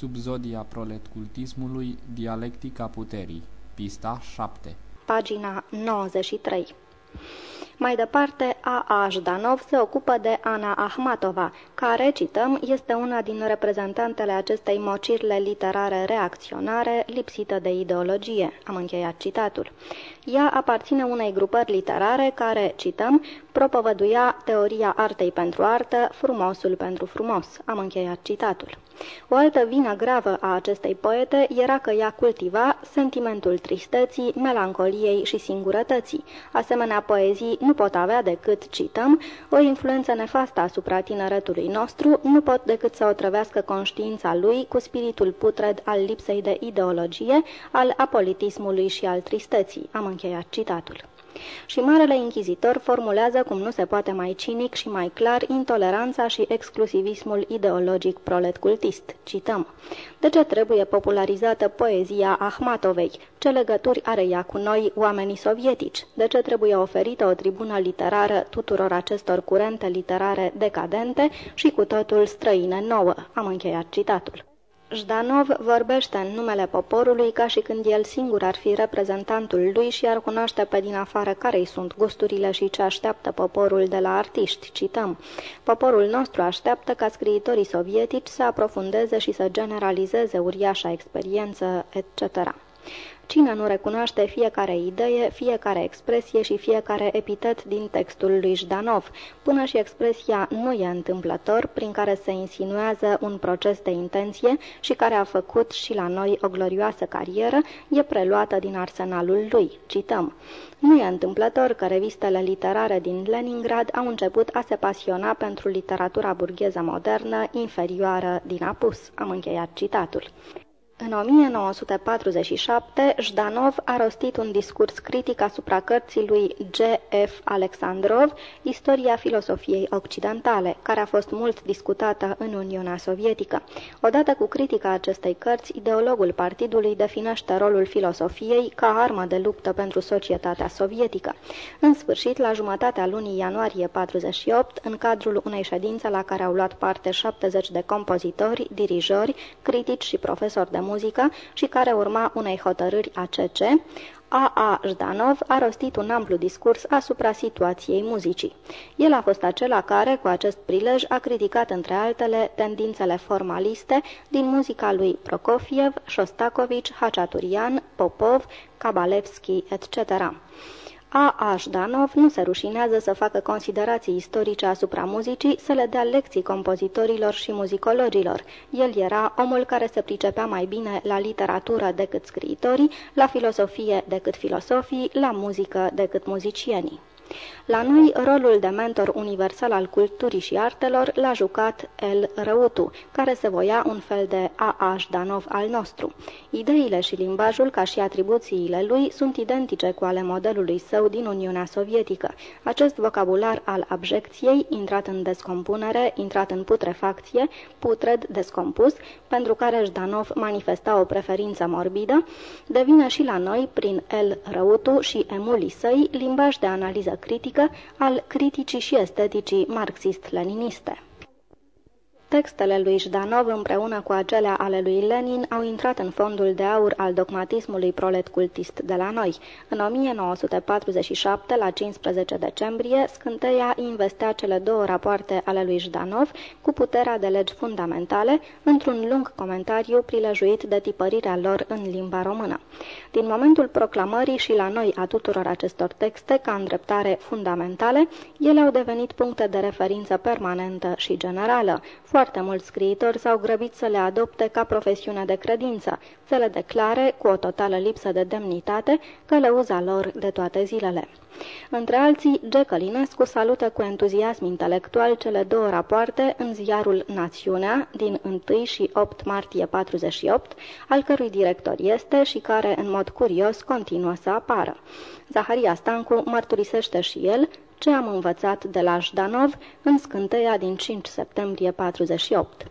Subzodia proletcultismului, dialectica puterii, pista 7 Pagina 93 mai departe, A. A. Jdanov se ocupă de Ana Ahmatova, care, cităm, este una din reprezentantele acestei mocirle literare reacționare, lipsită de ideologie. Am încheiat citatul. Ea aparține unei grupări literare care, cităm, propovăduia teoria artei pentru artă, frumosul pentru frumos. Am încheiat citatul. O altă vină gravă a acestei poete era că ea cultiva sentimentul tristeții, melancoliei și singurătății. Asemenea poezii nu pot avea decât, cităm, o influență nefastă asupra tineretului nostru, nu pot decât să o trăvească conștiința lui cu spiritul putred al lipsei de ideologie, al apolitismului și al tristeții. Am încheiat citatul. Și Marele Inchizitor formulează cum nu se poate mai cinic și mai clar intoleranța și exclusivismul ideologic proletcultist. Cităm. De ce trebuie popularizată poezia Ahmatovei? Ce legături are ea cu noi, oamenii sovietici? De ce trebuie oferită o tribună literară tuturor acestor curente literare decadente și cu totul străine nouă? Am încheiat citatul. Jdanov vorbește în numele poporului ca și când el singur ar fi reprezentantul lui și ar cunoaște pe din afară care sunt gusturile și ce așteaptă poporul de la artiști. Cităm. Poporul nostru așteaptă ca scriitorii sovietici să aprofundeze și să generalizeze uriașa experiență, etc. Cine nu recunoaște fiecare idee, fiecare expresie și fiecare epitet din textul lui Jdanov, până și expresia nu e întâmplător, prin care se insinuează un proces de intenție și care a făcut și la noi o glorioasă carieră, e preluată din arsenalul lui. Cităm. Nu e întâmplător că revistele literare din Leningrad au început a se pasiona pentru literatura burgheză modernă inferioară din apus. Am încheiat citatul. În 1947, Jdanov a rostit un discurs critic asupra cărții lui G.F. Alexandrov, Istoria filosofiei occidentale, care a fost mult discutată în Uniunea Sovietică. Odată cu critica acestei cărți, ideologul partidului definește rolul filosofiei ca armă de luptă pentru societatea sovietică. În sfârșit, la jumătatea lunii ianuarie 48, în cadrul unei ședințe la care au luat parte 70 de compozitori, dirijori, critici și profesori de muzică și care urma unei hotărâri ACC, A.A. Jdanov a rostit un amplu discurs asupra situației muzicii. El a fost acela care, cu acest prilej, a criticat între altele tendințele formaliste din muzica lui Prokofiev, Shostakovich, Hachaturian, Popov, Kabalevski, etc. A. A. Jdanov nu se rușinează să facă considerații istorice asupra muzicii, să le dea lecții compozitorilor și muzicologilor. El era omul care se pricepea mai bine la literatură decât scriitorii, la filosofie decât filosofii, la muzică decât muzicienii. La noi, rolul de mentor universal al culturii și artelor l-a jucat El Răutu, care se voia un fel de A.A. Danov al nostru. Ideile și limbajul, ca și atribuțiile lui, sunt identice cu ale modelului său din Uniunea Sovietică. Acest vocabular al abjecției, intrat în descompunere, intrat în putrefacție, putred, descompus, pentru care Jdanov manifesta o preferință morbidă, devine și la noi, prin El Răutu și emulii săi, limbaj de analiză critică al criticii și esteticii marxist-leniniste. Textele lui Jdanov împreună cu acelea ale lui Lenin au intrat în fondul de aur al dogmatismului prolet cultist de la noi. În 1947, la 15 decembrie, Scânteia investea cele două rapoarte ale lui Jdanov cu puterea de legi fundamentale într-un lung comentariu prilejuit de tipărirea lor în limba română. Din momentul proclamării și la noi a tuturor acestor texte ca îndreptare fundamentale, ele au devenit puncte de referință permanentă și generală, foarte mulți scriitori s-au grăbit să le adopte ca profesiune de credință, să le declare, cu o totală lipsă de demnitate, călăuza lor de toate zilele. Între alții, G. Călinescu salută cu entuziasm intelectual cele două rapoarte în ziarul Națiunea din 1 și 8 martie 48, al cărui director este și care, în mod curios, continuă să apară. Zaharia Stancu mărturisește și el ce am învățat de la Jdanov în scânteia din 5 septembrie 48.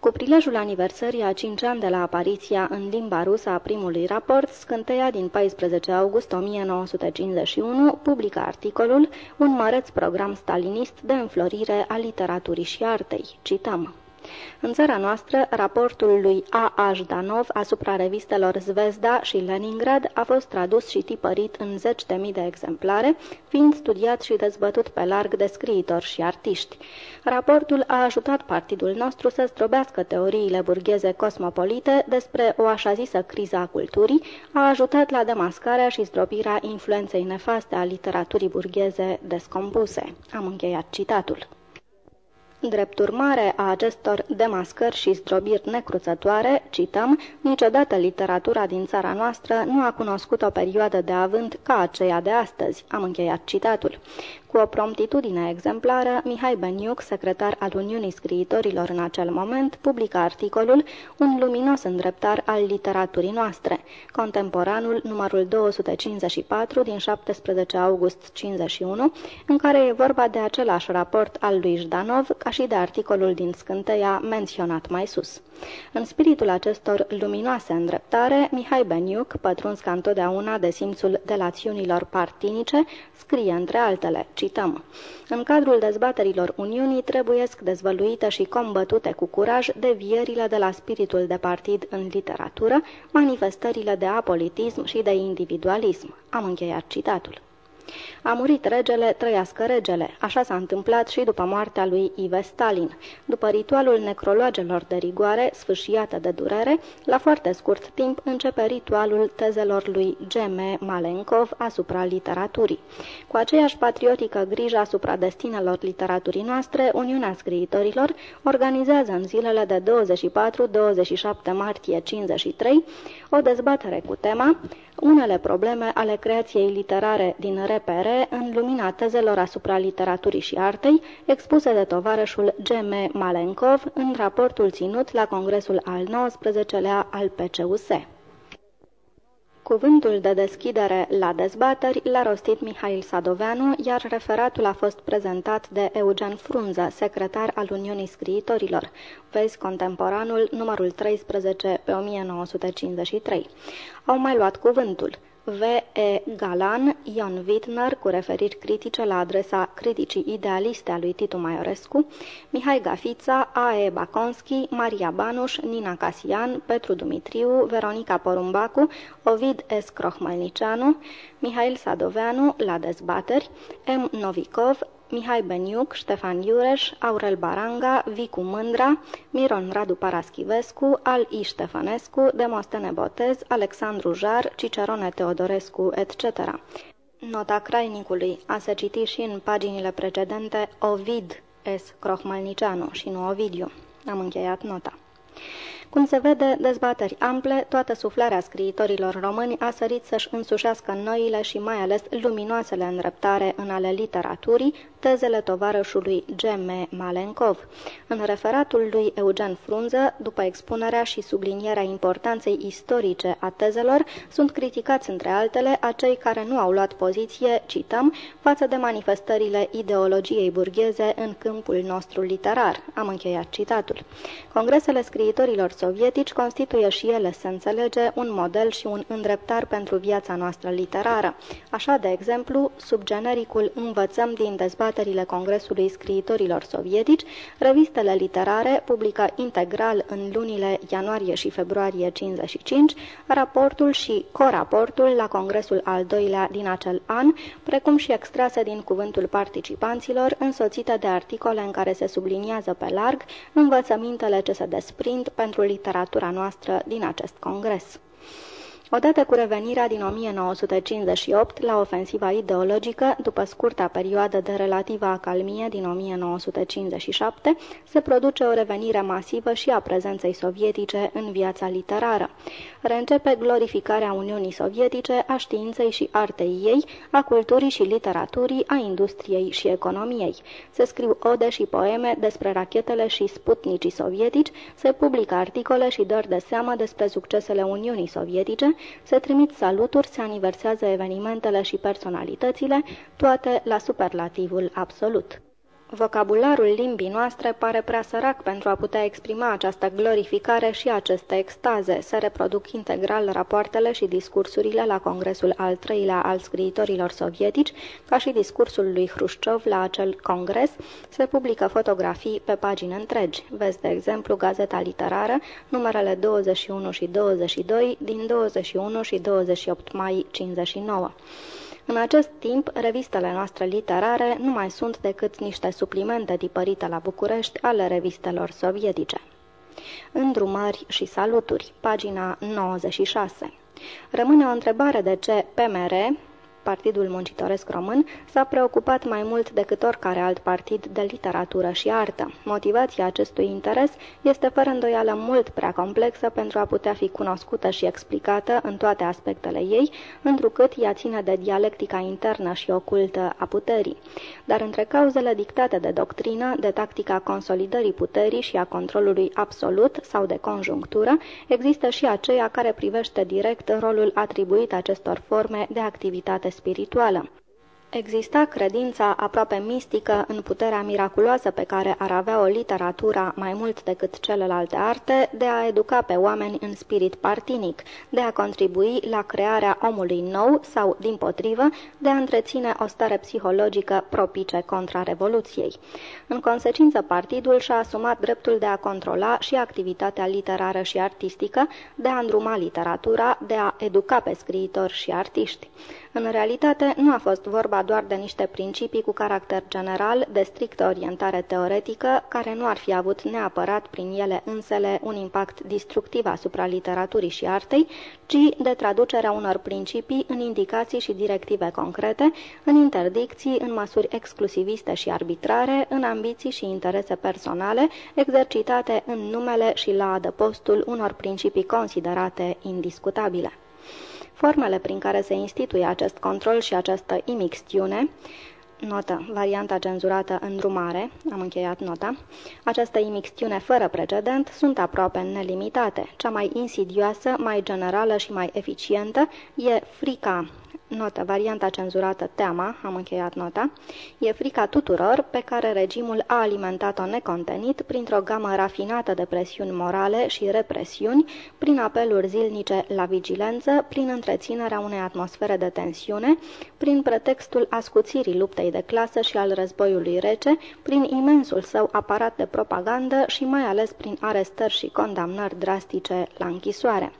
Cu prilejul aniversării a 5 ani de la apariția în limba rusă a primului raport, scânteia din 14 august 1951 publică articolul Un măreț program stalinist de înflorire a literaturii și artei. Cităm. În țara noastră, raportul lui A. A. Jdanov asupra revistelor Zvezda și Leningrad a fost tradus și tipărit în zeci de mii de exemplare, fiind studiat și dezbătut pe larg de scriitori și artiști. Raportul a ajutat partidul nostru să zdrobească teoriile burgheze cosmopolite despre o așa zisă criză a culturii, a ajutat la demascarea și zdrobirea influenței nefaste a literaturii burgheze descompuse. Am încheiat citatul. Drept urmare a acestor demascări și zdrobiri necruțătoare, cităm, niciodată literatura din țara noastră nu a cunoscut o perioadă de avânt ca aceea de astăzi. Am încheiat citatul. Cu o promptitudine exemplară, Mihai Beniuc, secretar al Uniunii Scriitorilor în acel moment, publică articolul Un luminos îndreptar al literaturii noastre, contemporanul numărul 254 din 17 august 51, în care e vorba de același raport al lui Jdanov ca și de articolul din Scânteia menționat mai sus. În spiritul acestor luminoase îndreptare, Mihai Beniuc, pătruns ca întotdeauna de simțul delațiunilor partinice, scrie între altele, cităm, În cadrul dezbaterilor Uniunii trebuiesc dezvăluite și combătute cu curaj devierile de la spiritul de partid în literatură, manifestările de apolitism și de individualism. Am încheiat citatul. A murit regele, trăiască regele. Așa s-a întâmplat și după moartea lui Ive Stalin. După ritualul necrologelor de rigoare, sfâșiată de durere, la foarte scurt timp începe ritualul tezelor lui G.M. Malenkov asupra literaturii. Cu aceeași patriotică grijă asupra destinelor literaturii noastre, Uniunea Scriitorilor organizează în zilele de 24-27 martie 53 o dezbatere cu tema unele probleme ale creației literare din repere în lumina tezelor asupra literaturii și artei, expuse de tovarășul G.M. Malenkov în raportul ținut la Congresul al XIX-lea al PCUS. Cuvântul de deschidere la dezbateri l-a rostit Mihail Sadoveanu, iar referatul a fost prezentat de Eugen Frunză, secretar al Uniunii Scriitorilor. Vezi contemporanul numărul 13 pe 1953. Au mai luat cuvântul V.E. Galan, Ion Wittner, cu referiri critice la adresa criticii idealiste a lui Titu Maiorescu, Mihai Gafița, A.E. Baconski, Maria Banuș, Nina Casian, Petru Dumitriu, Veronica Porumbacu, Ovid S. Crohmalnicianu, Mihail Sadoveanu, la dezbateri, M. Novikov, Mihai Beniuc, Ștefan Iureș, Aurel Baranga, Vicu Mândra, Miron Radu Paraschivescu, Al I. Ștefănescu, Demostene Botez, Alexandru Jar, Cicerone Teodorescu, etc. Nota crainicului a se citi și în paginile precedente Ovid S. Crohmalnicianu și nu Ovidiu. Am încheiat nota. Cum se vede, dezbateri ample, toată suflarea scriitorilor români a sărit să-și însușească noile și mai ales luminoasele îndreptare în ale literaturii, tezele tovarășului G.M. Malenkov. În referatul lui Eugen Frunză, după expunerea și sublinierea importanței istorice a tezelor, sunt criticați între altele acei care nu au luat poziție, cităm, față de manifestările ideologiei burgheze în câmpul nostru literar. Am încheiat citatul. Congresele scriitorilor sovietici constituie și ele, se înțelege, un model și un îndreptar pentru viața noastră literară. Așa, de exemplu, sub genericul Învățăm din dezbaterile Congresului Scriitorilor Sovietici, revistele literare publică integral în lunile ianuarie și februarie 55 raportul și coraportul la Congresul al doilea din acel an, precum și extrase din cuvântul participanților, însoțite de articole în care se subliniază pe larg învățămintele ce se desprind pentru literatura noastră din acest congres. Odată cu revenirea din 1958 la ofensiva ideologică, după scurta perioadă de relativă acalmie din 1957, se produce o revenire masivă și a prezenței sovietice în viața literară. Reîncepe glorificarea Uniunii Sovietice, a științei și artei ei, a culturii și literaturii, a industriei și economiei. Se scriu ode și poeme despre rachetele și sputnicii sovietici, se publică articole și dări de seamă despre succesele Uniunii Sovietice, se trimit saluturi, se aniversează evenimentele și personalitățile, toate la superlativul absolut. Vocabularul limbii noastre pare prea sărac pentru a putea exprima această glorificare și aceste extaze. Se reproduc integral rapoartele și discursurile la congresul al treilea al scriitorilor sovietici, ca și discursul lui Hrușciov la acel congres. Se publică fotografii pe pagini întregi. Vezi, de exemplu, Gazeta Literară, numerele 21 și 22 din 21 și 28 mai 59. În acest timp, revistele noastre literare nu mai sunt decât niște suplimente tipărite la București ale revistelor sovietice. Îndrumări și saluturi, pagina 96. Rămâne o întrebare de ce PMR, Partidul Muncitoresc Român s-a preocupat mai mult decât oricare alt partid de literatură și artă. Motivația acestui interes este fără îndoială mult prea complexă pentru a putea fi cunoscută și explicată în toate aspectele ei, întrucât ea ține de dialectica internă și ocultă a puterii. Dar între cauzele dictate de doctrină, de tactica consolidării puterii și a controlului absolut sau de conjunctură, există și aceea care privește direct rolul atribuit acestor forme de activitate spirituală. Exista credința aproape mistică în puterea miraculoasă pe care ar avea o literatura mai mult decât celelalte arte de a educa pe oameni în spirit partinic, de a contribui la crearea omului nou sau, din potrivă, de a întreține o stare psihologică propice contra Revoluției. În consecință, partidul și-a asumat dreptul de a controla și activitatea literară și artistică, de a îndruma literatura, de a educa pe scriitori și artiști. În realitate, nu a fost vorba doar de niște principii cu caracter general, de strictă orientare teoretică, care nu ar fi avut neapărat prin ele însele un impact destructiv asupra literaturii și artei, ci de traducerea unor principii în indicații și directive concrete, în interdicții, în măsuri exclusiviste și arbitrare, în ambiții și interese personale, exercitate în numele și la adăpostul unor principii considerate indiscutabile. Formele prin care se instituie acest control și această imixtiune, notă, varianta cenzurată în drumare, am încheiat nota, această imixtiune fără precedent sunt aproape nelimitate. Cea mai insidioasă, mai generală și mai eficientă e frica Notă, varianta cenzurată teama, am încheiat nota, e frica tuturor pe care regimul a alimentat-o necontenit printr-o gamă rafinată de presiuni morale și represiuni, prin apeluri zilnice la vigilență, prin întreținerea unei atmosfere de tensiune, prin pretextul ascuțirii luptei de clasă și al războiului rece, prin imensul său aparat de propagandă și mai ales prin arestări și condamnări drastice la închisoare.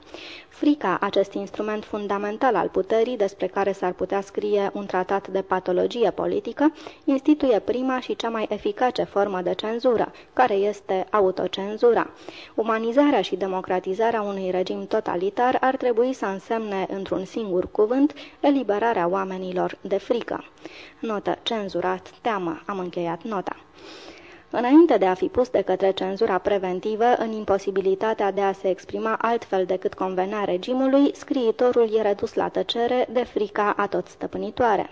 Frica, acest instrument fundamental al puterii, despre care s-ar putea scrie un tratat de patologie politică, instituie prima și cea mai eficace formă de cenzură, care este autocenzura. Umanizarea și democratizarea unui regim totalitar ar trebui să însemne, într-un singur cuvânt, eliberarea oamenilor de frică. Notă cenzurat, teamă, am încheiat nota. Înainte de a fi pus de către cenzura preventivă în imposibilitatea de a se exprima altfel decât convenea regimului, scriitorul e redus la tăcere de frica atot stăpânitoare.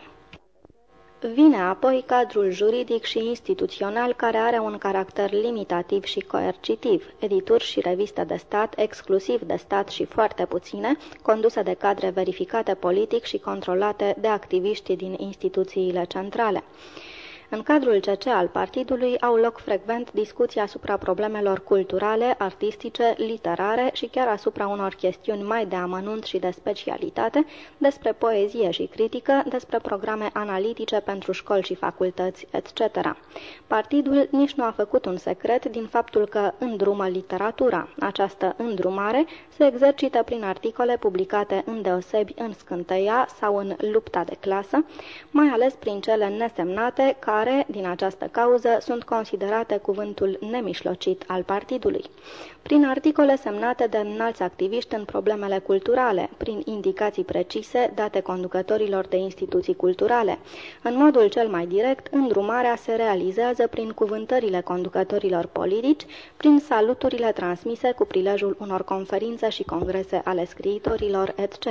Vine apoi cadrul juridic și instituțional care are un caracter limitativ și coercitiv, edituri și reviste de stat, exclusiv de stat și foarte puține, conduse de cadre verificate politic și controlate de activiști din instituțiile centrale. În cadrul CC al partidului au loc frecvent discuții asupra problemelor culturale, artistice, literare și chiar asupra unor chestiuni mai de amănunt și de specialitate, despre poezie și critică, despre programe analitice pentru școli și facultăți, etc. Partidul nici nu a făcut un secret din faptul că îndrumă literatura. Această îndrumare se exercită prin articole publicate îndeosebi în scânteia sau în lupta de clasă, mai ales prin cele nesemnate ca care, din această cauză, sunt considerate cuvântul nemișlocit al partidului. Prin articole semnate de înalți activiști în problemele culturale, prin indicații precise date conducătorilor de instituții culturale. În modul cel mai direct, îndrumarea se realizează prin cuvântările conducătorilor politici, prin saluturile transmise cu prilejul unor conferințe și congrese ale scriitorilor, etc.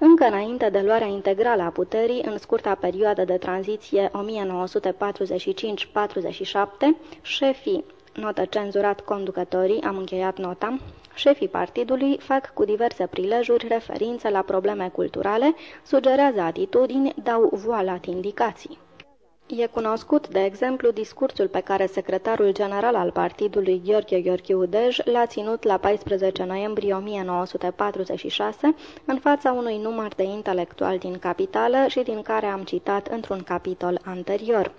Încă înainte de luarea integrală a puterii, în scurta perioadă de tranziție 1945-47, șefii, notă cenzurat conducătorii, am încheiat nota, șefii partidului fac cu diverse prilejuri referințe la probleme culturale, sugerează atitudini, dau voalat indicații. E cunoscut, de exemplu, discursul pe care secretarul general al partidului Gheorghe Gheorghiu Dej l-a ținut la 14 noiembrie 1946 în fața unui număr de intelectuali din capitală și din care am citat într-un capitol anterior.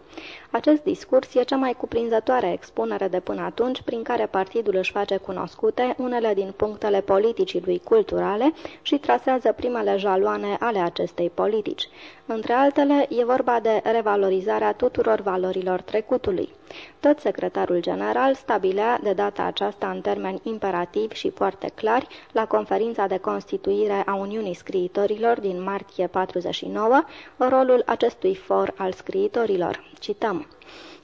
Acest discurs e cea mai cuprinzătoare expunere de până atunci prin care partidul își face cunoscute unele din punctele politicii lui culturale și trasează primele jaloane ale acestei politici. Între altele, e vorba de revalorizarea tuturor valorilor trecutului. Tot secretarul general stabilea de data aceasta în termeni imperativi și foarte clari la conferința de constituire a Uniunii Scriitorilor din martie 49 rolul acestui for al scriitorilor. Cităm.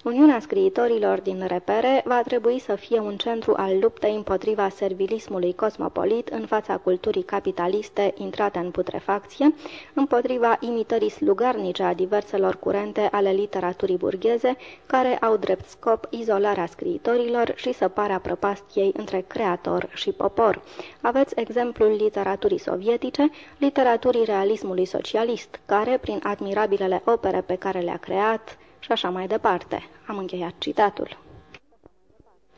Uniunea scriitorilor din repere va trebui să fie un centru al luptei împotriva servilismului cosmopolit în fața culturii capitaliste intrate în putrefacție, împotriva imitării slugarnice a diverselor curente ale literaturii burgheze, care au drept scop izolarea scriitorilor și săparea prăpastiei între creator și popor. Aveți exemplul literaturii sovietice, literaturii realismului socialist, care, prin admirabilele opere pe care le-a creat, și așa mai departe. Am încheiat citatul.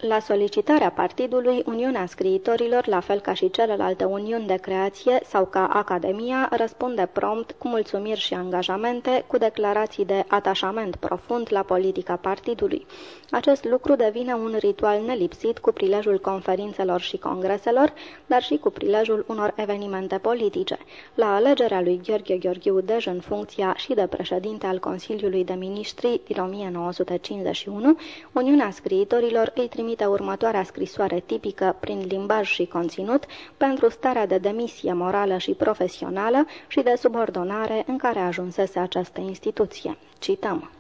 La solicitarea partidului, Uniunea Scriitorilor, la fel ca și celelalte uniuni de creație sau ca Academia, răspunde prompt cu mulțumiri și angajamente, cu declarații de atașament profund la politica partidului. Acest lucru devine un ritual nelipsit cu prilejul conferințelor și congreselor, dar și cu prilejul unor evenimente politice. La alegerea lui Gheorghe Gheorghiu Dej în funcția și de președinte al Consiliului de Ministri din 1951, Uniunea Scriitorilor îi trimite următoarea scrisoare tipică prin limbaj și conținut pentru starea de demisie morală și profesională și de subordonare în care ajunsese această instituție. Cităm.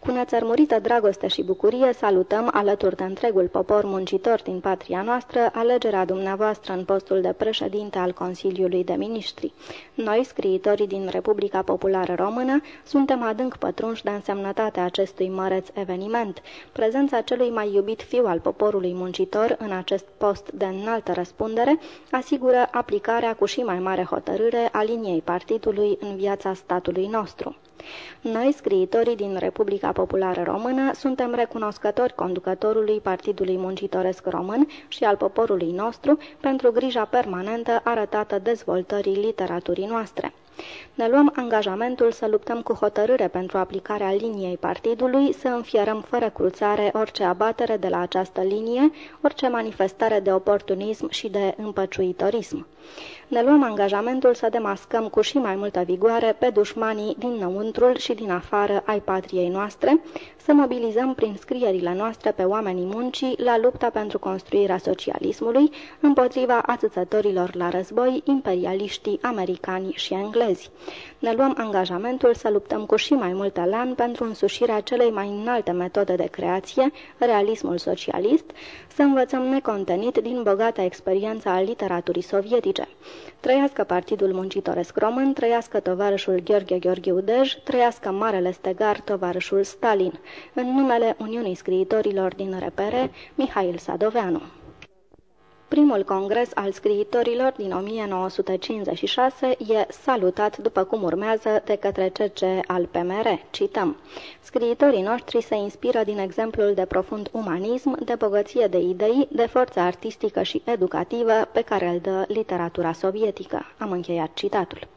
Cu nețărmurită dragoste și bucurie salutăm, alături de întregul popor muncitor din patria noastră, alegerea dumneavoastră în postul de președinte al Consiliului de Ministri. Noi, scriitorii din Republica Populară Română, suntem adânc pătrunși de însemnătatea acestui măreț eveniment. Prezența celui mai iubit fiu al poporului muncitor în acest post de înaltă răspundere asigură aplicarea cu și mai mare hotărâre a liniei partidului în viața statului nostru. Noi, scriitorii din Republica Populară Română, suntem recunoscători conducătorului Partidului Muncitoresc Român și al poporului nostru pentru grija permanentă arătată dezvoltării literaturii noastre. Ne luăm angajamentul să luptăm cu hotărâre pentru aplicarea liniei partidului, să înfierăm fără cruțare orice abatere de la această linie, orice manifestare de oportunism și de împăciuitorism ne luăm angajamentul să demascăm cu și mai multă vigoare pe dușmanii din năuntrul și din afară ai patriei noastre, să mobilizăm prin scrierile noastre pe oamenii muncii la lupta pentru construirea socialismului împotriva atâțătorilor la război, imperialiștii americani și englezi. Ne luăm angajamentul să luptăm cu și mai mult elan pentru însușirea celei mai înalte metode de creație, realismul socialist, să învățăm necontenit din bogata experiență a literaturii sovietice. Trăiască Partidul Muncitoresc Român, trăiască tovarășul Gheorghe Gheorghiu Dej, trăiască Marele Stegar, tovarășul Stalin. În numele Uniunii Scriitorilor din Repere, Mihail Sadoveanu. Primul congres al scriitorilor din 1956 e salutat după cum urmează de către CC al PMR. Cităm. Scriitorii noștri se inspiră din exemplul de profund umanism, de bogăție de idei, de forță artistică și educativă pe care îl dă literatura sovietică. Am încheiat citatul.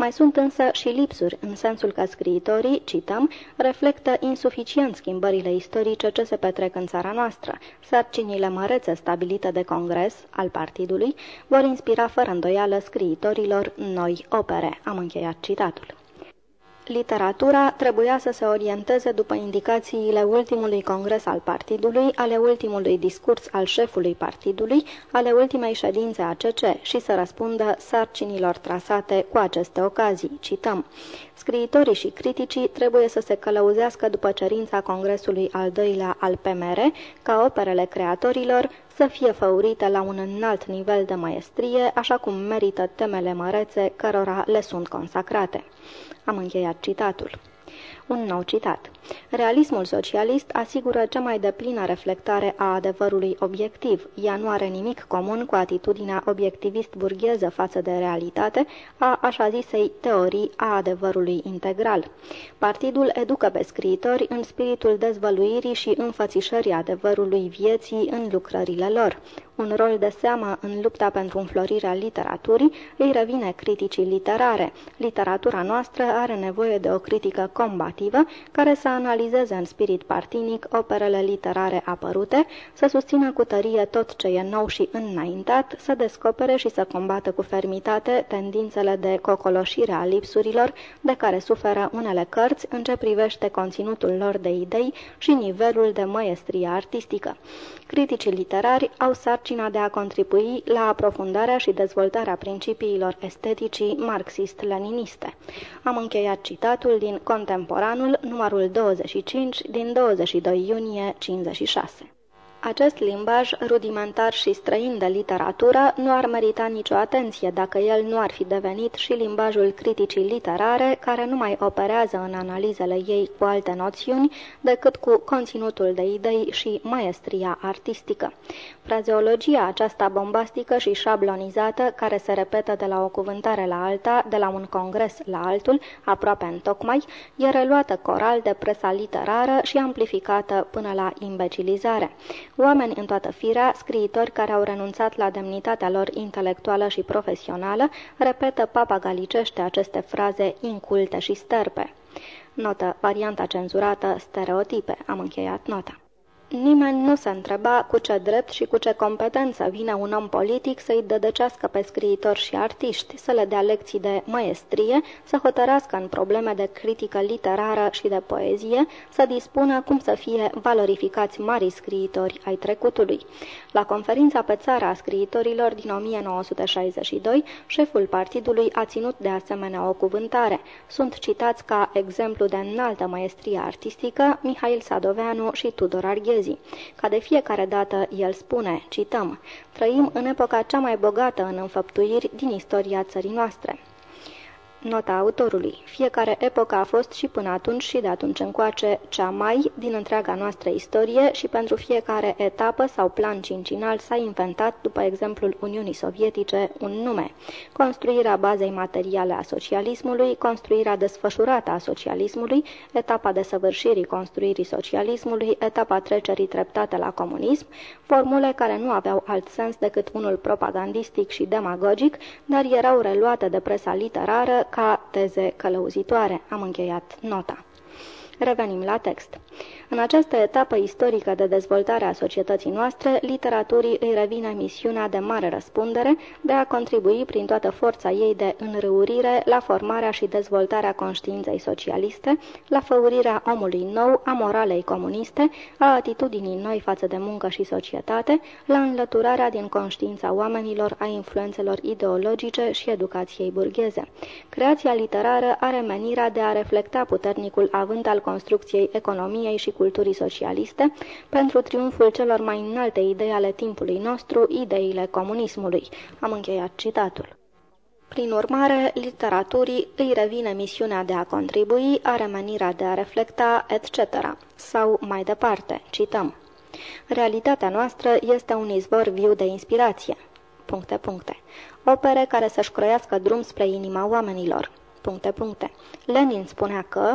Mai sunt însă și lipsuri, în sensul că scriitorii, cităm, reflectă insuficient schimbările istorice ce se petrec în țara noastră. Sarcinile mărețe stabilite de congres al partidului vor inspira fără îndoială scriitorilor noi opere. Am încheiat citatul. Literatura trebuia să se orienteze după indicațiile ultimului congres al partidului, ale ultimului discurs al șefului partidului, ale ultimei ședințe ACC și să răspundă sarcinilor trasate cu aceste ocazii. Cităm. Scriitorii și criticii trebuie să se călăuzească după cerința congresului al doilea al PMR, ca operele creatorilor să fie făurite la un înalt nivel de maestrie, așa cum merită temele mărețe cărora le sunt consacrate. Am încheiat citatul. Un nou citat. Realismul socialist asigură cea mai deplină reflectare a adevărului obiectiv. Ea nu are nimic comun cu atitudinea obiectivist burgheză față de realitate a așa zisei teorii a adevărului integral. Partidul educă pe scriitori în spiritul dezvăluirii și înfățișării adevărului vieții în lucrările lor. Un rol de seamă în lupta pentru înflorirea literaturii îi revine criticii literare. Literatura noastră are nevoie de o critică combativă care să analizeze în spirit partinic operele literare apărute, să susțină cu tărie tot ce e nou și înaintat, să descopere și să combată cu fermitate tendințele de cocoloșire a lipsurilor de care suferă unele cărți în ce privește conținutul lor de idei și nivelul de măiestrie artistică. Criticii literari au sarcina de a contribui la aprofundarea și dezvoltarea principiilor esteticii marxist-leniniste. Am încheiat citatul din Contemporanul, numărul 25, din 22 iunie 56. Acest limbaj rudimentar și străin de literatură nu ar merita nicio atenție dacă el nu ar fi devenit și limbajul criticii literare, care nu mai operează în analizele ei cu alte noțiuni decât cu conținutul de idei și maestria artistică. Frazeologia aceasta bombastică și șablonizată, care se repetă de la o cuvântare la alta, de la un congres la altul, aproape în tocmai, e reluată coral de presa literară și amplificată până la imbecilizare. Oameni în toată firea, scriitori care au renunțat la demnitatea lor intelectuală și profesională, repetă papagalicește aceste fraze inculte și sterpe. Notă, varianta cenzurată, stereotipe, am încheiat nota. Nimeni nu se întreba cu ce drept și cu ce competență vine un om politic să-i dădăcească pe scriitori și artiști, să le dea lecții de maestrie, să hotărască în probleme de critică literară și de poezie, să dispună cum să fie valorificați mari scriitori ai trecutului. La conferința pe țara a scriitorilor din 1962, șeful partidului a ținut de asemenea o cuvântare. Sunt citați ca exemplu de înaltă maestrie artistică Mihail Sadoveanu și Tudor Arghezi dovezii. Ca de fiecare dată el spune, cităm, trăim în epoca cea mai bogată în înfăptuiri din istoria țării noastre. Nota autorului. Fiecare epocă a fost și până atunci și de atunci încoace cea mai din întreaga noastră istorie și pentru fiecare etapă sau plan cincinal s-a inventat, după exemplul Uniunii Sovietice, un nume. Construirea bazei materiale a socialismului, construirea desfășurată a socialismului, etapa de săvârșirii construirii socialismului, etapa trecerii treptate la comunism, formule care nu aveau alt sens decât unul propagandistic și demagogic, dar erau reluate de presa literară ca teze călăuzitoare. Am încheiat nota. Revenim la text. În această etapă istorică de dezvoltare a societății noastre, literaturii îi revine misiunea de mare răspundere de a contribui prin toată forța ei de înrăurire la formarea și dezvoltarea conștiinței socialiste, la făurirea omului nou, a moralei comuniste, a atitudinii noi față de muncă și societate, la înlăturarea din conștiința oamenilor a influențelor ideologice și educației burgheze. Creația literară are menirea de a reflecta puternicul avânt al construcției economiei și culturii socialiste, pentru triumful celor mai înalte idei ale timpului nostru, ideile comunismului. Am încheiat citatul. Prin urmare, literaturii îi revine misiunea de a contribui, are menirea de a reflecta, etc. Sau mai departe, cităm. Realitatea noastră este un izvor viu de inspirație. Puncte, puncte. Opere care să-și croiască drum spre inima oamenilor. Puncte, puncte. Lenin spunea că,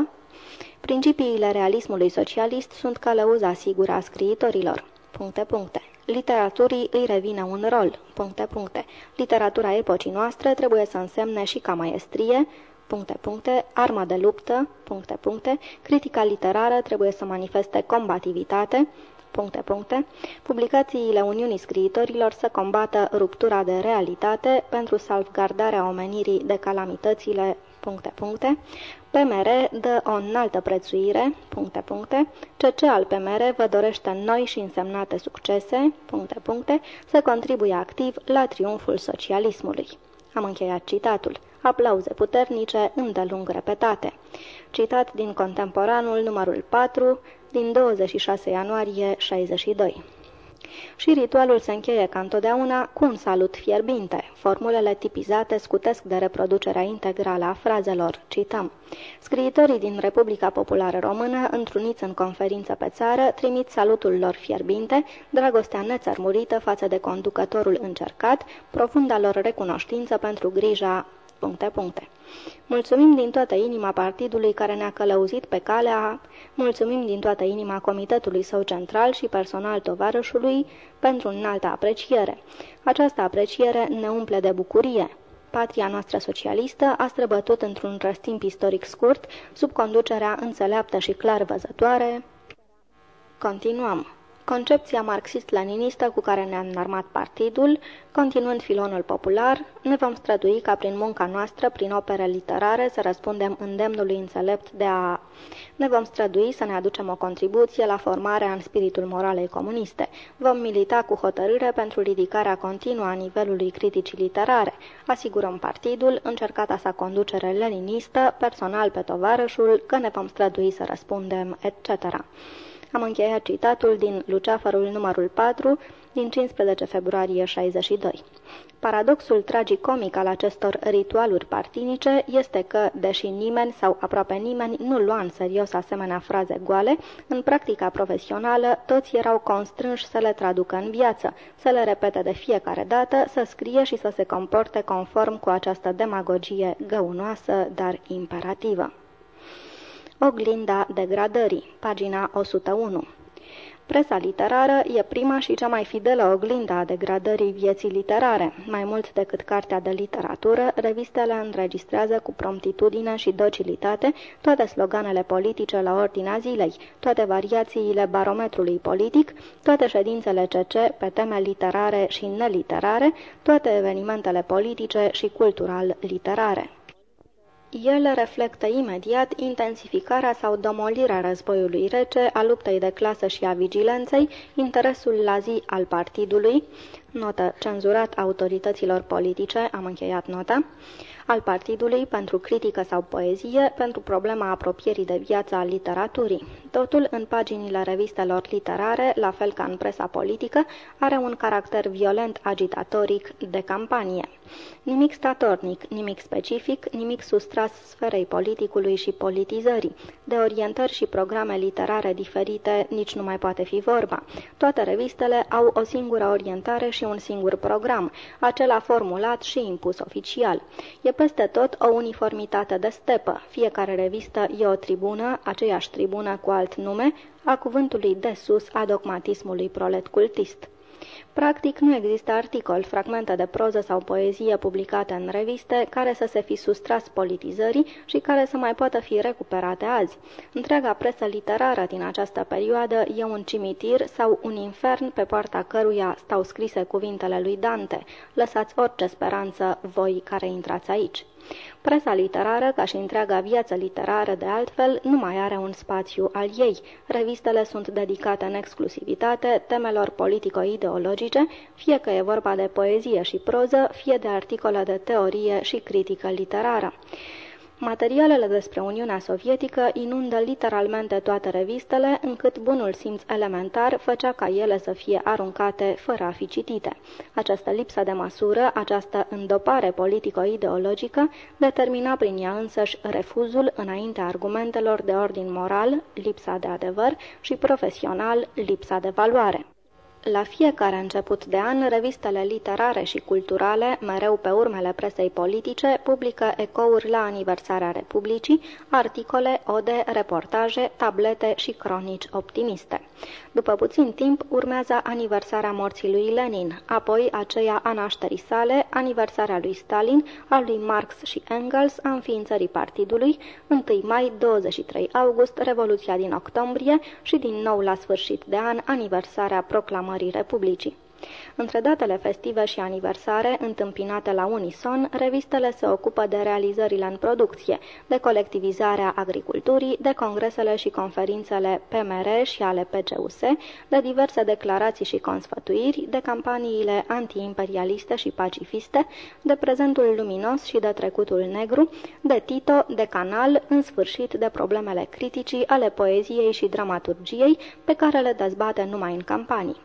Principiile realismului socialist sunt călăuza sigură a scriitorilor. Puncte, puncte. Literaturii îi revine un rol. Puncte, puncte. Literatura epocii noastre trebuie să însemne și ca maestrie, puncte, puncte, armă de luptă, puncte, puncte, critica literară trebuie să manifeste combativitate, puncte, puncte, publicațiile Uniunii Scriitorilor să combată ruptura de realitate pentru salvgardarea omenirii de calamitățile, puncte, puncte, PMR dă o înaltă prețuire, puncte, puncte, CC al PMR vă dorește noi și însemnate succese, puncte, puncte, să contribuie activ la triumful socialismului. Am încheiat citatul. Aplauze puternice, îndelung repetate. Citat din Contemporanul numărul 4, din 26 ianuarie 62. Și ritualul se încheie ca întotdeauna cu un salut fierbinte. Formulele tipizate scutesc de reproducerea integrală a frazelor. Cităm. Scriitorii din Republica Populară Română, întruniți în conferință pe țară, trimit salutul lor fierbinte, dragostea nețărmurită față de conducătorul încercat, profunda lor recunoștință pentru grija puncte, puncte. Mulțumim din toată inima partidului care ne-a călăuzit pe calea, mulțumim din toată inima comitetului său central și personal tovarășului pentru înaltă apreciere. Această apreciere ne umple de bucurie. Patria noastră socialistă a străbătut într-un răstimp istoric scurt, sub conducerea înțeleaptă și clar văzătoare. Continuăm. Concepția marxist-leninistă cu care ne-a înarmat partidul, continuând filonul popular, ne vom strădui ca prin munca noastră, prin opere literare, să răspundem îndemnului înțelept de a... Ne vom strădui să ne aducem o contribuție la formarea în spiritul moralei comuniste. Vom milita cu hotărâre pentru ridicarea continuă a nivelului criticii literare. Asigurăm partidul, încercata sa conducere leninistă, personal pe tovarășul, că ne vom strădui să răspundem, etc. Am încheiat citatul din Luceafărul numărul 4 din 15 februarie 62. Paradoxul tragicomic al acestor ritualuri partinice este că, deși nimeni sau aproape nimeni nu lua în serios asemenea fraze goale, în practica profesională toți erau constrânși să le traducă în viață, să le repete de fiecare dată, să scrie și să se comporte conform cu această demagogie găunoasă, dar imperativă. Oglinda degradării, pagina 101 Presa literară e prima și cea mai fidelă oglindă a degradării vieții literare. Mai mult decât cartea de literatură, revistele înregistrează cu promptitudine și docilitate toate sloganele politice la ordinea zilei, toate variațiile barometrului politic, toate ședințele CC pe teme literare și neliterare, toate evenimentele politice și cultural-literare. Ele reflectă imediat intensificarea sau domolirea războiului rece, a luptei de clasă și a vigilenței, interesul la zi al partidului, notă cenzurat autorităților politice, am încheiat nota, al partidului pentru critică sau poezie, pentru problema apropierii de viața al literaturii. Totul în paginile revistelor literare, la fel ca în presa politică, are un caracter violent agitatoric de campanie. Nimic statornic, nimic specific, nimic sustras sferei politicului și politizării. De orientări și programe literare diferite nici nu mai poate fi vorba. Toate revistele au o singură orientare și un singur program, acela formulat și impus oficial. E peste tot o uniformitate de stepă. Fiecare revistă e o tribună, aceeași tribună cu alt nume, a cuvântului de sus a dogmatismului prolet cultist. Practic, nu există articol, fragmente de proză sau poezie publicate în reviste care să se fi sustras politizării și care să mai poată fi recuperate azi. Întreaga presă literară din această perioadă e un cimitir sau un infern pe poarta căruia stau scrise cuvintele lui Dante. Lăsați orice speranță voi care intrați aici. Presa literară, ca și întreaga viață literară de altfel, nu mai are un spațiu al ei. Revistele sunt dedicate în exclusivitate temelor politico-ideologice, fie că e vorba de poezie și proză, fie de articole de teorie și critică literară. Materialele despre Uniunea Sovietică inundă literalmente toate revistele, încât bunul simț elementar făcea ca ele să fie aruncate fără a fi citite. Această lipsă de măsură, această îndopare politico-ideologică, determina prin ea însăși refuzul înaintea argumentelor de ordin moral, lipsa de adevăr și profesional, lipsa de valoare. La fiecare început de an, revistele literare și culturale, mereu pe urmele presei politice, publică ecouri la aniversarea Republicii, articole, ode, reportaje, tablete și cronici optimiste. După puțin timp, urmează aniversarea morții lui Lenin, apoi aceea a nașterii sale, aniversarea lui Stalin, a lui Marx și Engels, a înființării partidului, 1 mai, 23 august, Revoluția din octombrie și din nou la sfârșit de an, aniversarea proclamării Republicii. Între datele festive și aniversare, întâmpinate la unison, revistele se ocupă de realizările în producție, de colectivizarea agriculturii, de congresele și conferințele PMR și ale PCUS, de diverse declarații și consfătuiri, de campaniile antiimperialiste și pacifiste, de prezentul luminos și de trecutul negru, de Tito, de canal, în sfârșit de problemele criticii ale poeziei și dramaturgiei pe care le dezbate numai în campanii.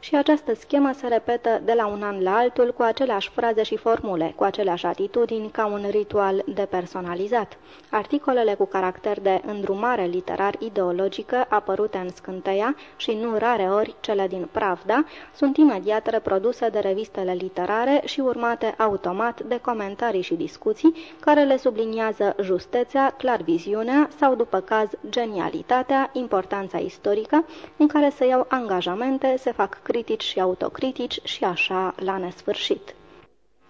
Și această schemă se repetă de la un an la altul cu aceleași fraze și formule, cu aceleași atitudini, ca un ritual depersonalizat. Articolele cu caracter de îndrumare literar-ideologică apărute în scânteia și nu rare ori cele din Pravda, sunt imediat reproduse de revistele literare și urmate automat de comentarii și discuții care le subliniază justețea, clarviziunea sau, după caz, genialitatea, importanța istorică, în care se iau angajamente, se fac critici și autocritici și așa la nesfârșit.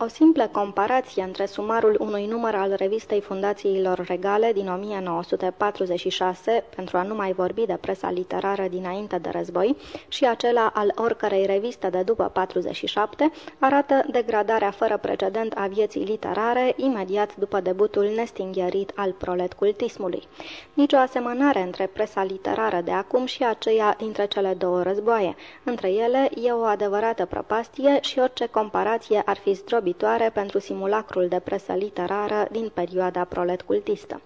O simplă comparație între sumarul unui număr al revistei Fundațiilor Regale din 1946, pentru a nu mai vorbi de presa literară dinainte de război, și acela al oricărei reviste de după 47, arată degradarea fără precedent a vieții literare imediat după debutul nestingherit al proletcultismului. Nici o asemănare între presa literară de acum și aceea dintre cele două războaie. Între ele e o adevărată prăpastie și orice comparație ar fi zdrobit slăbitoare pentru simulacrul de presă literară din perioada proletcultistă.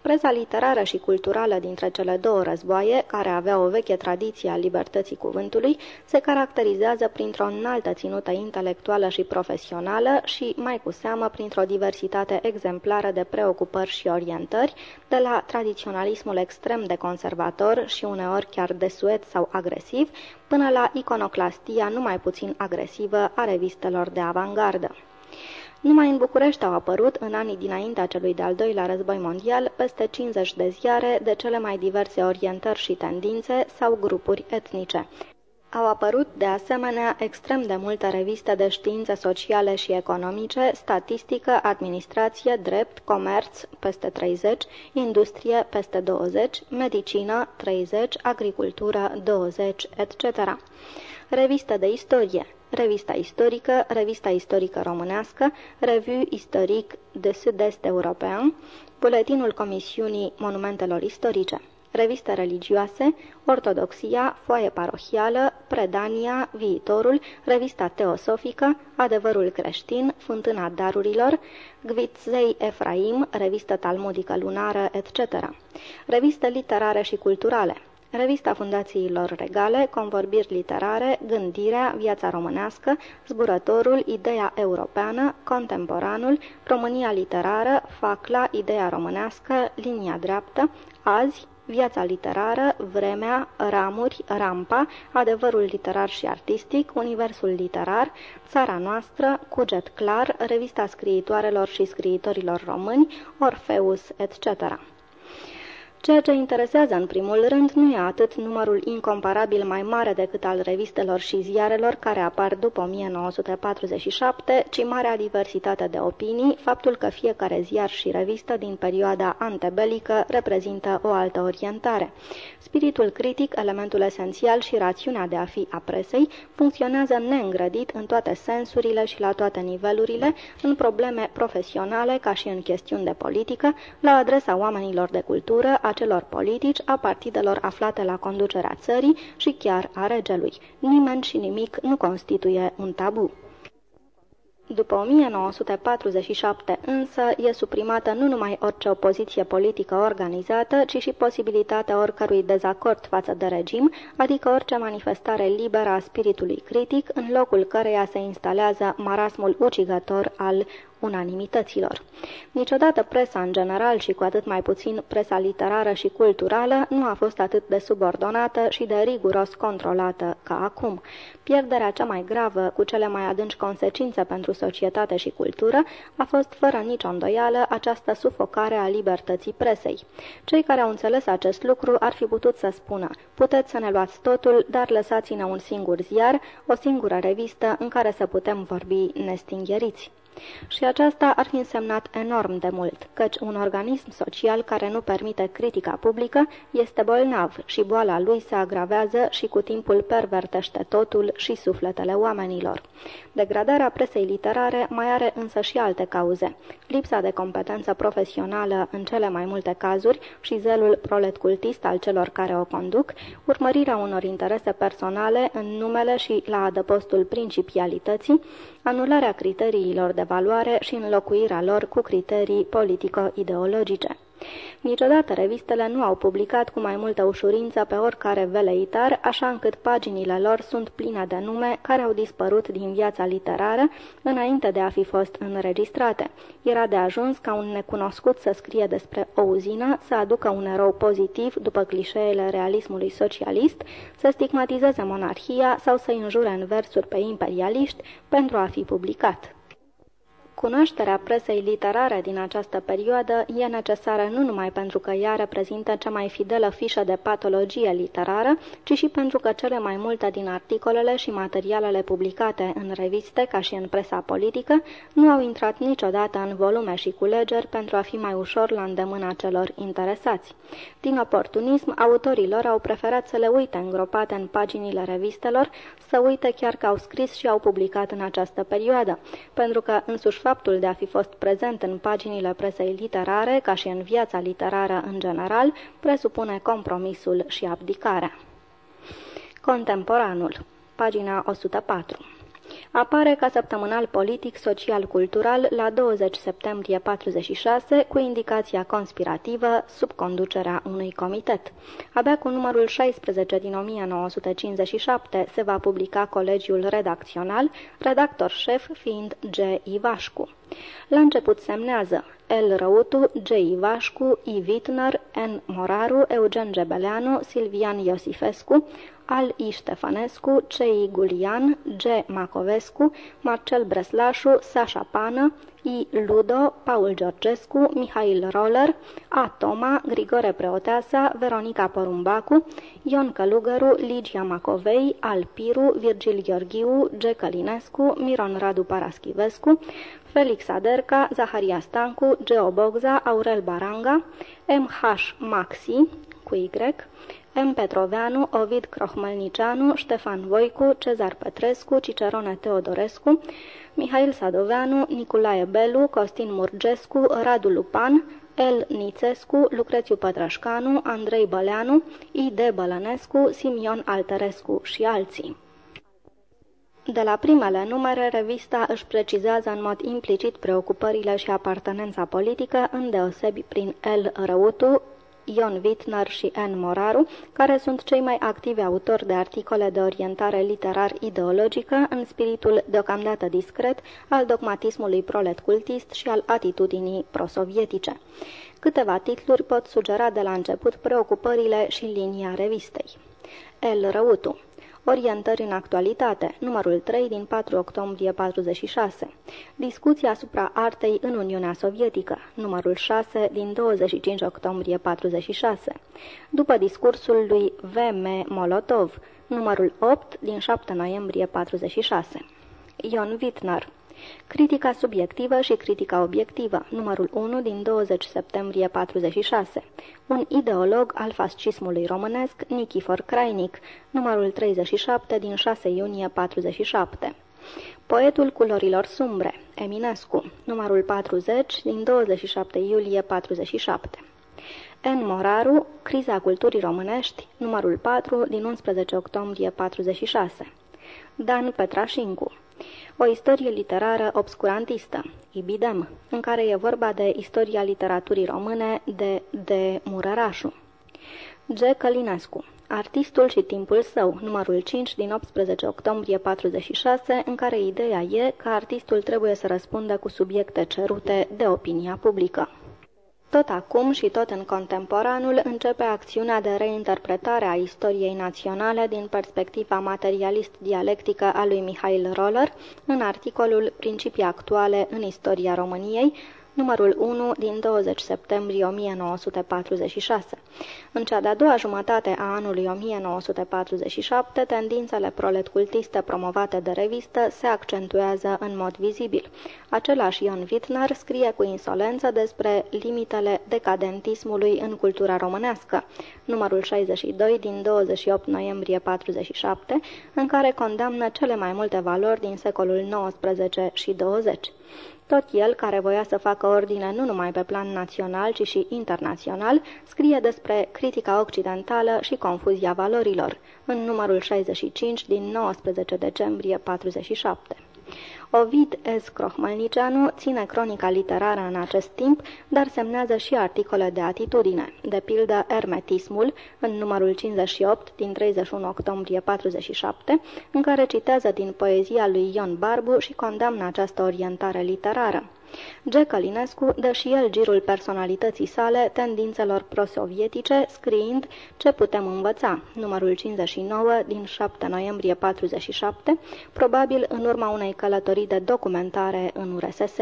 Presa literară și culturală dintre cele două războaie, care avea o veche tradiție a libertății cuvântului, se caracterizează printr-o înaltă ținută intelectuală și profesională și, mai cu seamă, printr-o diversitate exemplară de preocupări și orientări, de la tradiționalismul extrem de conservator și uneori chiar desuet sau agresiv, până la iconoclastia numai puțin agresivă a revistelor de avangardă. Numai în București au apărut, în anii dinaintea celui de-al doilea război mondial, peste 50 de ziare de cele mai diverse orientări și tendințe sau grupuri etnice. Au apărut, de asemenea, extrem de multe reviste de științe sociale și economice, statistică, administrație, drept, comerț, peste 30, industrie, peste 20, medicină, 30, agricultură, 20, etc. Reviste de istorie, Revista istorică, Revista istorică românească, Revue istoric de Sud-Est European, Buletinul Comisiunii Monumentelor Istorice reviste religioase, Ortodoxia, Foaie Parohială, Predania, Viitorul, Revista Teosofică, Adevărul Creștin, Fântâna Darurilor, Gvitzei Efraim, Revistă Talmudică Lunară, etc. Reviste literare și culturale, Revista Fundațiilor Regale, Convorbiri Literare, Gândirea, Viața Românească, Zburătorul, Ideea Europeană, Contemporanul, România Literară, Facla, Ideea Românească, Linia Dreaptă, Azi, Viața literară, vremea, ramuri, rampa, adevărul literar și artistic, universul literar, țara noastră, cuget clar, revista scriitoarelor și scriitorilor români, Orfeus, etc. Ceea ce interesează în primul rând nu e atât numărul incomparabil mai mare decât al revistelor și ziarelor care apar după 1947, ci marea diversitate de opinii, faptul că fiecare ziar și revistă din perioada antebelică reprezintă o altă orientare. Spiritul critic, elementul esențial și rațiunea de a fi a presei, funcționează neîngrădit în toate sensurile și la toate nivelurile, în probleme profesionale ca și în chestiuni de politică, la adresa oamenilor de cultură, a celor politici, a partidelor aflate la conducerea țării și chiar a regelui. Nimeni și nimic nu constituie un tabu. După 1947 însă e suprimată nu numai orice opoziție politică organizată, ci și posibilitatea oricărui dezacord față de regim, adică orice manifestare liberă a spiritului critic, în locul căreia se instalează marasmul ucigător al unanimităților. Niciodată presa în general și cu atât mai puțin presa literară și culturală nu a fost atât de subordonată și de riguros controlată ca acum. Pierderea cea mai gravă, cu cele mai adânci consecințe pentru societate și cultură, a fost fără nicio îndoială această sufocare a libertății presei. Cei care au înțeles acest lucru ar fi putut să spună, puteți să ne luați totul, dar lăsați-ne un singur ziar, o singură revistă în care să putem vorbi nestingheriți. Și aceasta ar fi însemnat enorm de mult, căci un organism social care nu permite critica publică este bolnav și boala lui se agravează și cu timpul pervertește totul și sufletele oamenilor. Degradarea presei literare mai are însă și alte cauze. Lipsa de competență profesională în cele mai multe cazuri și zelul proletcultist al celor care o conduc, urmărirea unor interese personale în numele și la adăpostul principialității, anularea criteriilor de valoare și înlocuirea lor cu criterii politico-ideologice. Niciodată revistele nu au publicat cu mai multă ușurință pe oricare veleitar, așa încât paginile lor sunt pline de nume care au dispărut din viața literară înainte de a fi fost înregistrate. Era de ajuns ca un necunoscut să scrie despre o uzină, să aducă un erou pozitiv după clișeele realismului socialist, să stigmatizeze monarhia sau să înjure în versuri pe imperialiști pentru a fi publicat. Cunoașterea presei literare din această perioadă e necesară nu numai pentru că ea reprezintă cea mai fidelă fișă de patologie literară, ci și pentru că cele mai multe din articolele și materialele publicate în reviste, ca și în presa politică, nu au intrat niciodată în volume și culegeri pentru a fi mai ușor la îndemâna celor interesați. Din oportunism, autorii lor au preferat să le uite îngropate în paginile revistelor, să uite chiar că au scris și au publicat în această perioadă, pentru că însuși faptul de a fi fost prezent în paginile presei literare, ca și în viața literară în general, presupune compromisul și abdicarea. Contemporanul Pagina 104 Apare ca săptămânal politic social-cultural la 20 septembrie 46 cu indicația conspirativă sub conducerea unui comitet. Abia cu numărul 16 din 1957 se va publica colegiul redacțional, redactor șef fiind G. Ivașcu. La început semnează L. Răutu, G. Ivașcu, I. Wittner, N. Moraru, Eugen Gebeleanu, Silvian Iosifescu, al I. Ștefănescu, C. I. Gulian, G. Macovescu, Marcel Breslașu, Sașa Pană, I. Ludo, Paul Georgescu, Mihail Roller, A. Toma, Grigore Preoteasa, Veronica Porumbacu, Ion Călugăru, Ligia Macovei, Al Piru, Virgil Gheorghiu, G. Călinescu, Miron Radu Paraschivescu, Felix Aderca, Zaharia Stancu, Geo Bogza, Aurel Baranga, M.H. Maxi, cu Y, M. Petroveanu, Ovid Crohmelnicianu, Ștefan Voicu, Cezar Petrescu, Cicerone Teodorescu, Mihail Sadoveanu, Nicolae Belu, Costin Murgescu, Radu Lupan, El Nițescu, Lucrețiu Pătrășcanu, Andrei Băleanu, I.D. Bălănescu, Simion Alterescu și alții. De la primele numere, revista își precizează în mod implicit preocupările și apartenența politică, îndeosebi prin El Răutu, Ion Wittner și N. Moraru, care sunt cei mai activi autori de articole de orientare literar-ideologică în spiritul deocamdată discret al dogmatismului prolet-cultist și al atitudinii prosovietice. Câteva titluri pot sugera de la început preocupările și linia revistei. El Răutu Orientări în actualitate, numărul 3 din 4 octombrie 46. Discuții asupra artei în Uniunea Sovietică, numărul 6 din 25 octombrie 46. După discursul lui V.M. Molotov, numărul 8 din 7 noiembrie 46. Ion Wittner Critica subiectivă și critica obiectivă, numărul 1 din 20 septembrie 46. Un ideolog al fascismului românesc, Nichifor Crainic, numărul 37 din 6 iunie 47. Poetul culorilor sumbre, Eminescu, numărul 40 din 27 iulie 47. N. Moraru, Criza culturii românești, numărul 4 din 11 octombrie 46. Dan Petrașincu o istorie literară obscurantistă, Ibidem, în care e vorba de istoria literaturii române de de Murărașu. G. Călinescu Artistul și timpul său, numărul 5 din 18 octombrie 46, în care ideea e că artistul trebuie să răspundă cu subiecte cerute de opinia publică. Tot acum și tot în contemporanul începe acțiunea de reinterpretare a istoriei naționale din perspectiva materialist-dialectică a lui Mihail Roller în articolul Principii actuale în istoria României, numărul 1 din 20 septembrie 1946. În cea de-a doua jumătate a anului 1947, tendințele proletcultiste promovate de revistă se accentuează în mod vizibil. Același Ion Wittner scrie cu insolență despre limitele decadentismului în cultura românească, numărul 62 din 28 noiembrie 47, în care condamnă cele mai multe valori din secolul XIX și 20. Tot el, care voia să facă ordine nu numai pe plan național, ci și internațional, scrie despre critica occidentală și confuzia valorilor, în numărul 65 din 19 decembrie 47. Ovid S. Crohmălnicianu ține cronica literară în acest timp, dar semnează și articole de atitudine, de pildă Ermetismul, în numărul 58 din 31 octombrie 47, în care citează din poezia lui Ion Barbu și condamnă această orientare literară. G. Călinescu dă și el girul personalității sale tendințelor prosovietice, scriind Ce putem învăța, numărul 59 din 7 noiembrie 47, probabil în urma unei călătorii de documentare în URSS.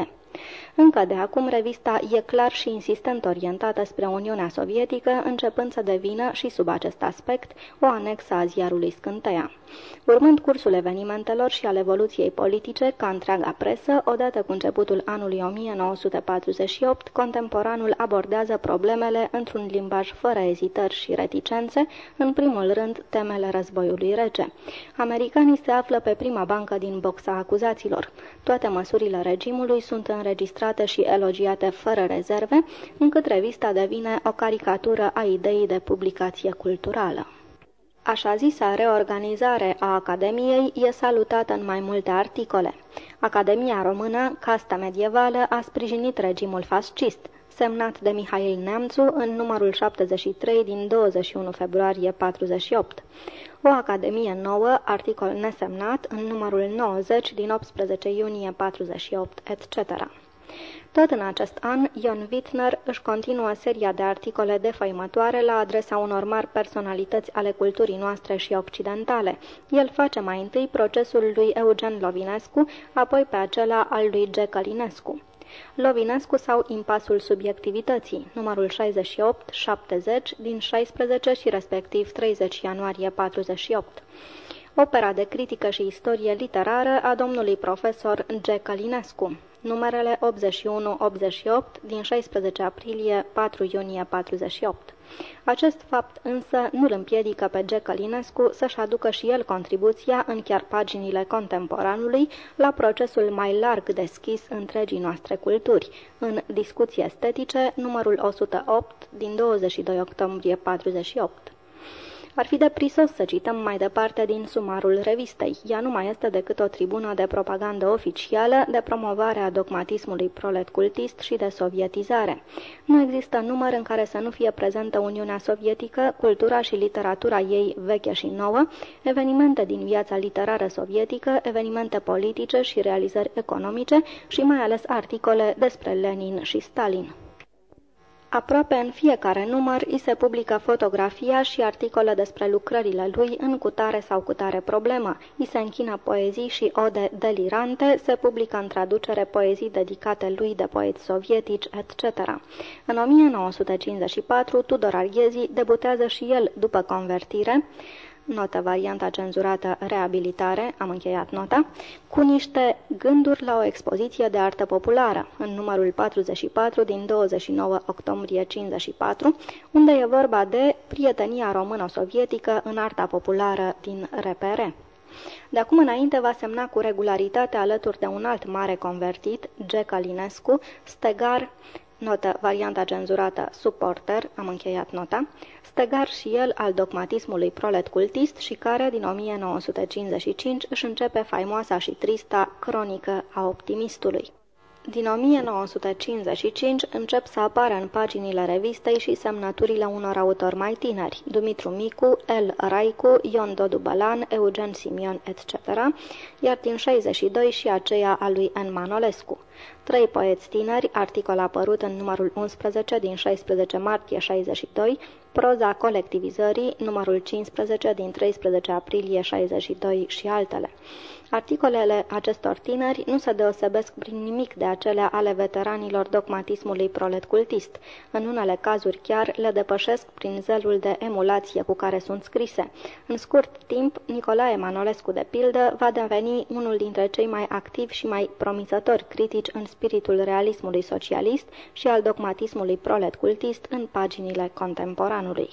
Încă de acum, revista e clar și insistent orientată spre Uniunea Sovietică, începând să devină, și sub acest aspect, o anexă a ziarului Scânteia. Urmând cursul evenimentelor și al evoluției politice ca întreaga presă, odată cu începutul anului 1948, contemporanul abordează problemele într-un limbaj fără ezitări și reticențe, în primul rând temele războiului rece. Americanii se află pe prima bancă din boxa acuzaților. Toate măsurile regimului sunt înregistrate și elogiate fără rezerve, încât revista devine o caricatură a ideii de publicație culturală. Așa zisa reorganizare a Academiei e salutată în mai multe articole. Academia Română, casta medievală, a sprijinit regimul fascist, semnat de Mihail Neamțu în numărul 73 din 21 februarie 48. O Academie nouă, articol nesemnat, în numărul 90 din 18 iunie 48, etc. Tot în acest an, Ion Wittner își continuă seria de articole defăimătoare la adresa unor mari personalități ale culturii noastre și occidentale. El face mai întâi procesul lui Eugen Lovinescu, apoi pe acela al lui G. Călinescu. Lovinescu sau Impasul subiectivității, numărul 68-70 din 16 și respectiv 30 ianuarie 48 opera de critică și istorie literară a domnului profesor G. Călinescu numerele 81-88 din 16 aprilie 4 iunie 48. Acest fapt însă nu îl împiedică pe G. Călinescu să-și aducă și el contribuția în chiar paginile contemporanului la procesul mai larg deschis întregii noastre culturi, în Discuții estetice, numărul 108 din 22 octombrie 48. Ar fi de prisos să cităm mai departe din sumarul revistei. Ea nu mai este decât o tribună de propagandă oficială, de promovare a dogmatismului prolet cultist și de sovietizare. Nu există număr în care să nu fie prezentă Uniunea Sovietică, cultura și literatura ei veche și nouă, evenimente din viața literară sovietică, evenimente politice și realizări economice și mai ales articole despre Lenin și Stalin. Aproape în fiecare număr îi se publică fotografia și articole despre lucrările lui în cutare sau cutare problemă. Îi se închină poezii și ode delirante, se publică în traducere poezii dedicate lui de poeți sovietici, etc. În 1954, Tudor Arghezi debutează și el după convertire notă varianta cenzurată reabilitare, am încheiat nota, cu niște gânduri la o expoziție de artă populară, în numărul 44 din 29 octombrie 54, unde e vorba de prietenia română-sovietică în arta populară din RPR. De acum înainte va semna cu regularitate alături de un alt mare convertit, G. Calinescu, stegar Notă, varianta cenzurată, suporter, am încheiat nota, stegar și el al dogmatismului prolet cultist și care, din 1955, își începe faimoasa și trista cronică a optimistului. Din 1955 încep să apară în paginile revistei și semnăturile unor autori mai tineri, Dumitru Micu, El Raicu, Ion Dodu Balan, Eugen Simion, etc., iar din 62 și aceea a lui N. Manolescu. Trei poeți tineri, articol apărut în numărul 11 din 16 martie 62, proza colectivizării, numărul 15 din 13 aprilie 62 și altele. Articolele acestor tineri nu se deosebesc prin nimic de acelea ale veteranilor dogmatismului prolet cultist. În unele cazuri chiar le depășesc prin zelul de emulație cu care sunt scrise. În scurt timp, Nicolae Manolescu, de pildă, va deveni unul dintre cei mai activi și mai promițători critici în spiritul realismului socialist și al dogmatismului prolet cultist în paginile contemporanului.